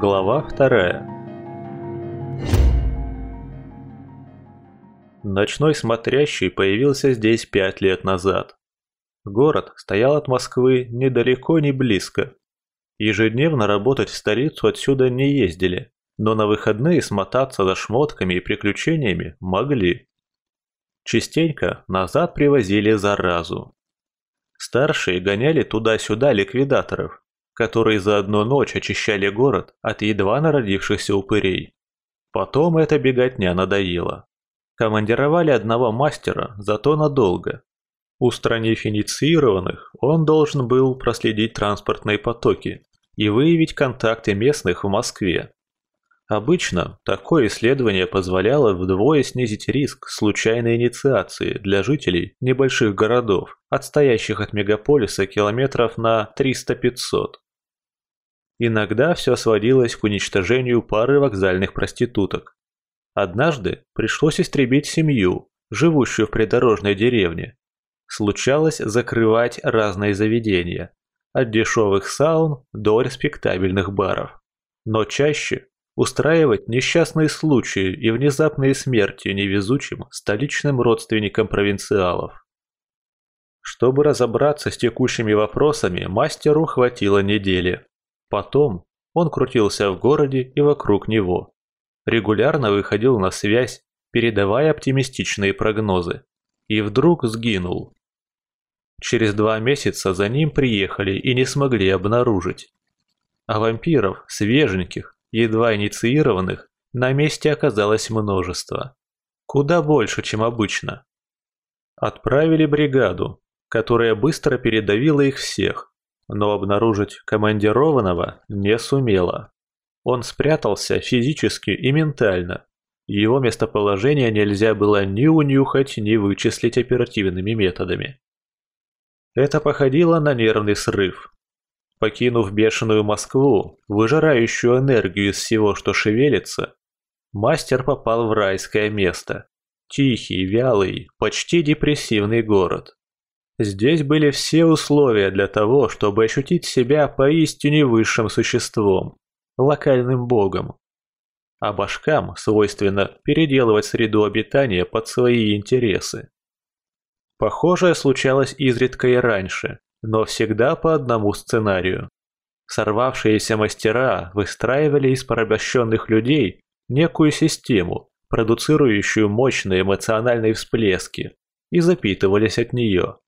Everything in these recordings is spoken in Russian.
Глава вторая. Ночной смотрящий появился здесь пять лет назад. Город стоял от Москвы ни далеко, ни близко. Ежедневно работать в столицу отсюда не ездили, но на выходные смотаться за шмотками и приключениями могли. Частенько назад привозили заразу. Старшие гоняли туда-сюда ликвидаторов, которые за одну ночь очищали город от едва народившихся упырей. Потом эта беготня надоела. Командировали одного мастера, зато надолго. Устранив инициированных, он должен был проследить транспортные потоки и выявить контакты местных в Москве. Обычно такое исследование позволяло вдвое снизить риск случайной инициации для жителей небольших городов, отстоящих от мегаполиса километров на 300-500. Иногда все сводилось к уничтожению пары вокзальных проституток. Однажды пришлось истребить семью, живущую в придорожной деревне. Случалось закрывать разные заведения, от дешевых саун до респектабельных баров. Но чаще устраивать несчастные случаи и внезапные смерти невезучим столичным родственникам провинциалов. Чтобы разобраться с текущими вопросами, мастеру хватило недели. Потом он крутился в городе и вокруг него. Регулярно выходил на связь, передавая оптимистичные прогнозы. И вдруг сгинул. Через два месяца за ним приехали и не смогли обнаружить. А вампиров, свеженьких, едва инициированных, на месте оказалось множество. Куда больше, чем обычно. Отправили бригаду, которая быстро передавила их всех, но обнаружить командированного не сумела. Он спрятался физически и ментально. Его местоположение нельзя было ни унюхать, ни вычислить оперативными методами. Это походило на нервный срыв. Покинув бешеную Москву, выжирающую энергию из всего, что шевелится, мастер попал в райское место. Тихий, вялый, почти депрессивный город. Здесь были все условия для того, чтобы ощутить себя поистине высшим существом, локальным богом. А башкам свойственно переделывать среду обитания под свои интересы. Похожее случалось изредка и раньше, но всегда по одному сценарию. Сорвавшиеся мастера выстраивали из порабощенных людей некую систему, продуцирующую мощные эмоциональные всплески, и запитывались от нее.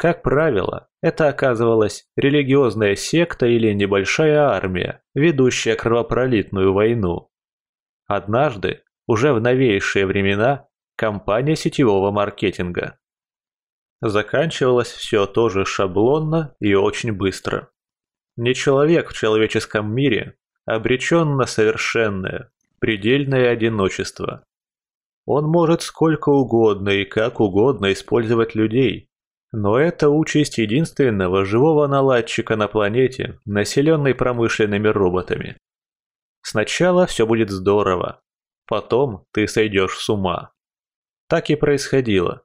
Как правило, это оказывалась религиозная секта или небольшая армия, ведущая кровопролитную войну. Однажды, уже в новейшие времена, кампания сетевого маркетинга. Заканчивалось все тоже шаблонно и очень быстро. Не человек в человеческом мире обречен на совершенное, предельное одиночество. Он может сколько угодно и как угодно использовать людей, но это участь единственного живого наладчика на планете, населенной промышленными роботами. Сначала все будет здорово, потом ты сойдешь с ума. Так и происходило.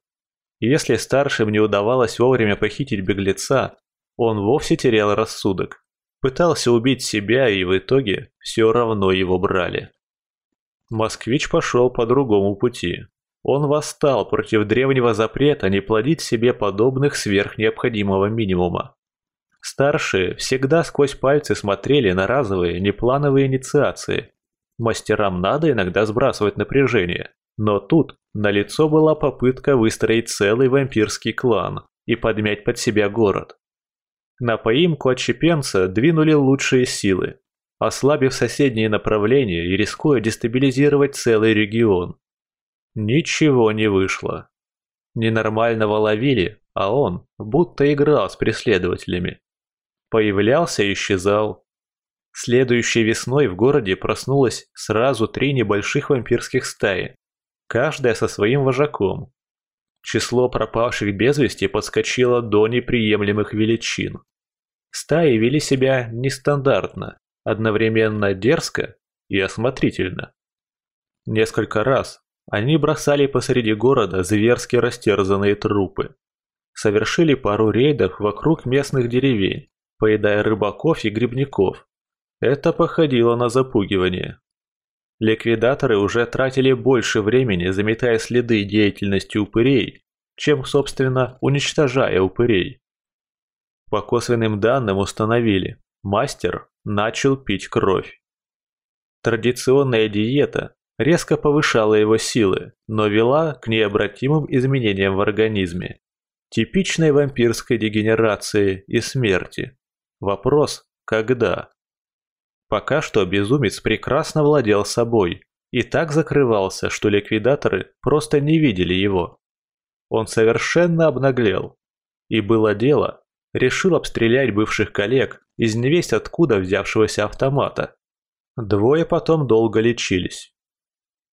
Если старшим не удавалось вовремя похитить беглеца, он вовсе терял рассудок, пытался убить себя и в итоге все равно его брали. Москвич пошел по другому пути. Он восстал против древнего запрета не плодить себе подобных сверх необходимого минимума. Старшие всегда сквозь пальцы смотрели на разовые, неплановые инициации. Мастерам надо иногда сбрасывать напряжение, но тут налицо была попытка выстроить целый вампирский клан и подмять под себя город. На поимку отщепенца двинули лучшие силы, ослабив соседние направления и рискуя дестабилизировать целый регион. Ничего не вышло. Ненормального ловили, а он будто играл с преследователями. Появлялся и исчезал. Следующей весной в городе проснулось сразу три небольших вампирских стаи, каждая со своим вожаком. Число пропавших без вести подскочило до неприемлемых величин. Стаи вели себя нестандартно, одновременно дерзко и осмотрительно. Несколько раз они бросали посреди города зверски растерзанные трупы. Совершили пару рейдов вокруг местных деревень, поедая рыбаков и грибников. Это походило на запугивание. Ликвидаторы уже тратили больше времени, заметая следы деятельности упырей, чем, собственно, уничтожая упырей. По косвенным данным установили, мастер начал пить кровь. Традиционная диета резко повышала его силы, но вела к необратимым изменениям в организме, типичной вампирской дегенерации и смерти. Вопрос – когда? Пока что безумец прекрасно владел собой и так закрывался, что ликвидаторы просто не видели его. Он совершенно обнаглел. И было дело, решил обстрелять бывших коллег из невесть откуда взявшегося автомата. Двое потом долго лечились.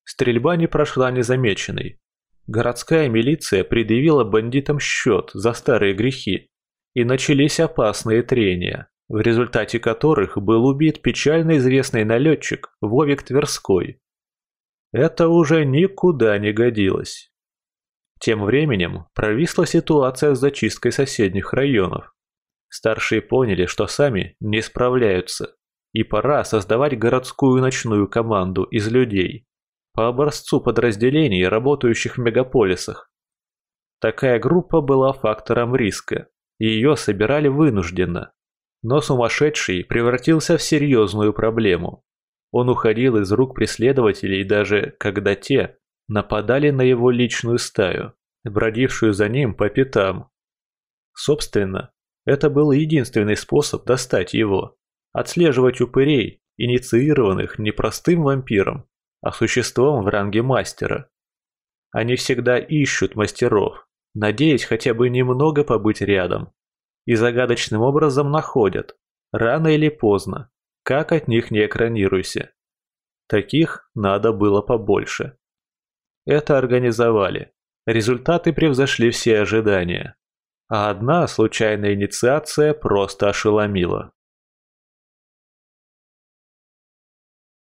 Стрельба не прошла незамеченной. Городская милиция предъявила бандитам счет за старые грехи, и начались опасные трения, в результате которых был убит печально известный налетчик Вовик Тверской. Это уже никуда не годилось. Тем временем провисла ситуация с зачисткой соседних районов. Старшие поняли, что сами не справляются, и пора создавать городскую ночную команду из людей, по образцу подразделений, работающих в мегаполисах. Такая группа была фактором риска, ее собирали вынужденно. Но сумасшедший превратился в серьезную проблему. Он уходил из рук преследователей даже когда те нападали на его личную стаю, бродившую за ним по пятам. Собственно, это был единственный способ достать его. Отслеживать упырей, инициированных не простым вампиром, а существом в ранге мастера. Они всегда ищут мастеров, надеясь хотя бы немного побыть рядом. И загадочным образом находят, рано или поздно, как от них не экранируйся. Таких надо было побольше. Это организовали. Результаты превзошли все ожидания. А одна случайная инициация просто ошеломила.